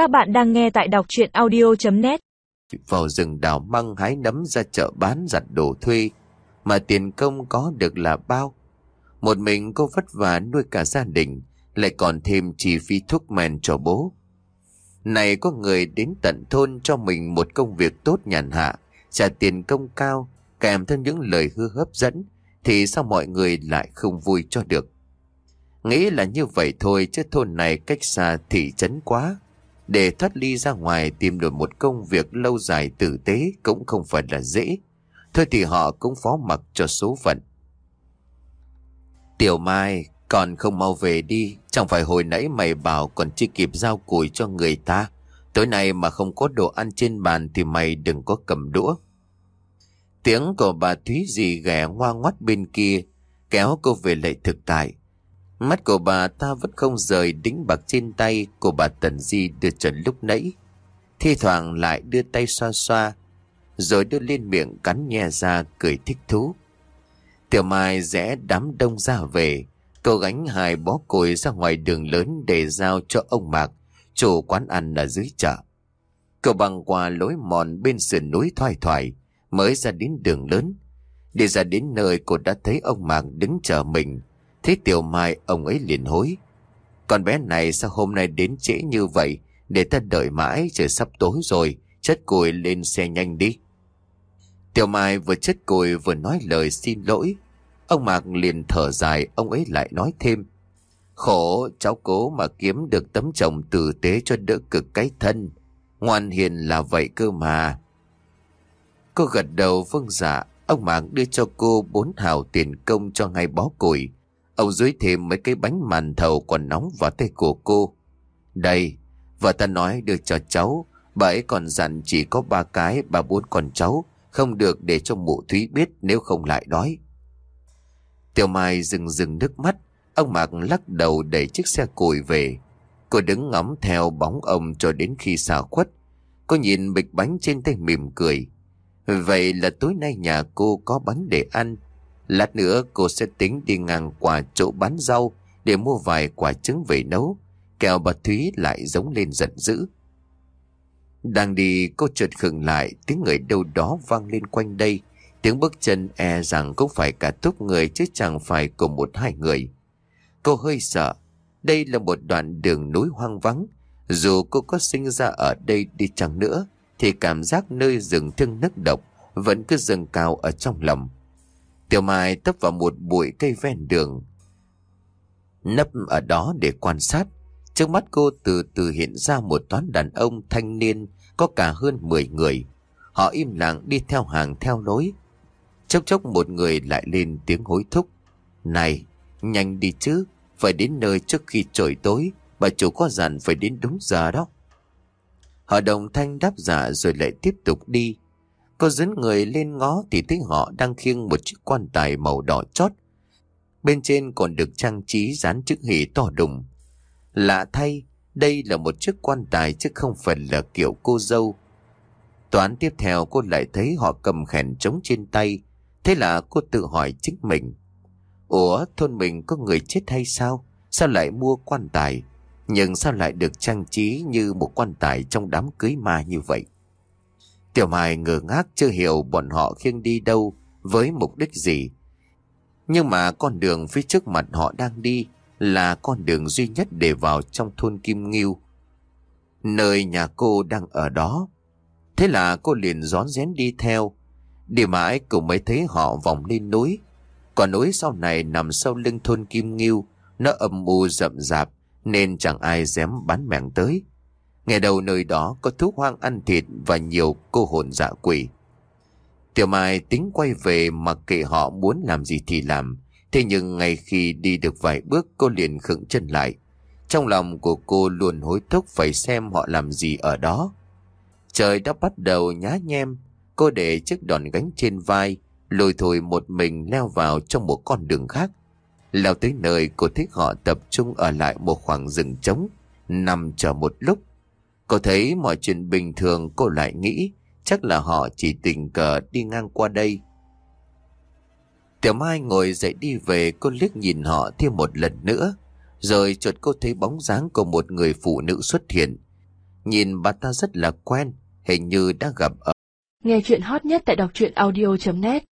Các bạn đang nghe tại đọc chuyện audio.net Vào rừng đào măng hái nấm ra chợ bán giặt đồ thuê, Mà tiền công có được là bao. Một mình cô vất vả nuôi cả gia đình, Lại còn thêm chi phí thuốc men cho bố. Này có người đến tận thôn cho mình một công việc tốt nhàn hạ, Trả tiền công cao, Kèm theo những lời hư hấp dẫn, Thì sao mọi người lại không vui cho được? Nghĩ là như vậy thôi chứ thôn này cách xa thị trấn quá. Để thoát ly ra ngoài tìm được một công việc lâu dài tử tế cũng không phải là dễ. Thôi thì họ cũng phó mặc cho số phận. Tiểu Mai, còn không mau về đi. Chẳng phải hồi nãy mày bảo còn chưa kịp giao củi cho người ta. Tối nay mà không có đồ ăn trên bàn thì mày đừng có cầm đũa. Tiếng của bà Thúy dì ghẻ ngoa ngoắt bên kia, kéo cô về lại thực tại. Mắt của bà ta vẫn không rời đính bạc trên tay của bà Tần Di đưa trần lúc nãy. Thi thoảng lại đưa tay xoa xoa, rồi đưa lên miệng cắn nhè ra cười thích thú. Tiểu Mai rẽ đám đông ra về, cô gánh hai bó cối ra ngoài đường lớn để giao cho ông Mạc, chủ quán ăn ở dưới chợ. Cậu băng qua lối mòn bên sườn núi thoai thoải, mới ra đến đường lớn. Đi ra đến nơi cô đã thấy ông Mạc đứng chờ mình, Thế Tiểu Mai, ông ấy liền hối. Con bé này sao hôm nay đến trễ như vậy để ta đợi mãi, trời sắp tối rồi chất cùi lên xe nhanh đi. Tiểu Mai vừa chất cùi vừa nói lời xin lỗi. Ông Mạc liền thở dài, ông ấy lại nói thêm. Khổ, cháu cố mà kiếm được tấm chồng tử tế cho đỡ cực cái thân. Ngoan hiền là vậy cơ mà. Cô gật đầu vâng dạ. Ông Mạc đưa cho cô bốn hào tiền công cho ngay bó củi Ông dưới thêm mấy cái bánh màn thầu còn nóng vào tay của cô. Đây, vợ ta nói đưa cho cháu. Bà ấy còn dặn chỉ có ba cái, bà bốn con cháu. Không được để cho mụ Thúy biết nếu không lại đói. Tiểu Mai dừng dừng nước mắt. Ông Mạc lắc đầu đẩy chiếc xe cùi về. Cô đứng ngắm theo bóng ông cho đến khi xa khuất. Cô nhìn bịch bánh trên tay mỉm cười. Vậy là tối nay nhà cô có bánh để ăn. Lát nữa cô sẽ tính đi ngang qua chỗ bán rau để mua vài quả trứng về nấu. Kèo bà Thúy lại giống lên giận dữ. Đang đi, cô chợt khựng lại, tiếng người đâu đó vang lên quanh đây. Tiếng bước chân e rằng cũng phải cả túc người chứ chẳng phải của một hai người. Cô hơi sợ. Đây là một đoạn đường núi hoang vắng. Dù cô có sinh ra ở đây đi chăng nữa, thì cảm giác nơi rừng thương nức độc vẫn cứ dâng cao ở trong lòng. Tiểu Mai tấp vào một bụi cây ven đường. Nấp ở đó để quan sát. Trước mắt cô từ từ hiện ra một toán đàn ông thanh niên có cả hơn 10 người. Họ im lặng đi theo hàng theo lối. Chốc chốc một người lại lên tiếng hối thúc. Này, nhanh đi chứ, phải đến nơi trước khi trời tối. Bà chủ có dặn phải đến đúng giờ đó. Họ đồng thanh đáp giả rồi lại tiếp tục đi. Cô dẫn người lên ngó thì thấy họ đang khiêng một chiếc quan tài màu đỏ chót. Bên trên còn được trang trí dán chữ hỷ to đùng. Lạ thay, đây là một chiếc quan tài chứ không phải là kiểu cô dâu. Toán tiếp theo cô lại thấy họ cầm khèn trống trên tay. Thế là cô tự hỏi chính mình. Ủa, thôn mình có người chết hay sao? Sao lại mua quan tài? Nhưng sao lại được trang trí như một quan tài trong đám cưới ma như vậy? Tiểu Mai ngờ ngác chưa hiểu bọn họ khiêng đi đâu với mục đích gì. Nhưng mà con đường phía trước mặt họ đang đi là con đường duy nhất để vào trong thôn Kim Nghiêu. Nơi nhà cô đang ở đó. Thế là cô liền rón rén đi theo. Đi mãi cũng mới thấy họ vòng lên núi. Còn núi sau này nằm sau lưng thôn Kim Nghiêu, nó âm u rậm rạp nên chẳng ai dám bắn mạng tới. Ngày đầu nơi đó có thú hoang ăn thịt và nhiều cô hồn dạ quỷ. Tiểu Mai tính quay về mặc kệ họ muốn làm gì thì làm. Thế nhưng ngay khi đi được vài bước cô liền khựng chân lại. Trong lòng của cô luôn hối thúc phải xem họ làm gì ở đó. Trời đã bắt đầu nhá nhem. Cô để chiếc đòn gánh trên vai, lùi thổi một mình leo vào trong một con đường khác. Leo tới nơi cô thích họ tập trung ở lại một khoảng rừng trống, nằm chờ một lúc. Cô thấy mọi chuyện bình thường, cô lại nghĩ, chắc là họ chỉ tình cờ đi ngang qua đây. Tiểu Mai ngồi dậy đi về, cô liếc nhìn họ thêm một lần nữa. Rồi chợt cô thấy bóng dáng của một người phụ nữ xuất hiện. Nhìn bà ta rất là quen, Hình như đã gặp ở Nghe chuyện hot nhất tại đọc truyện audio.net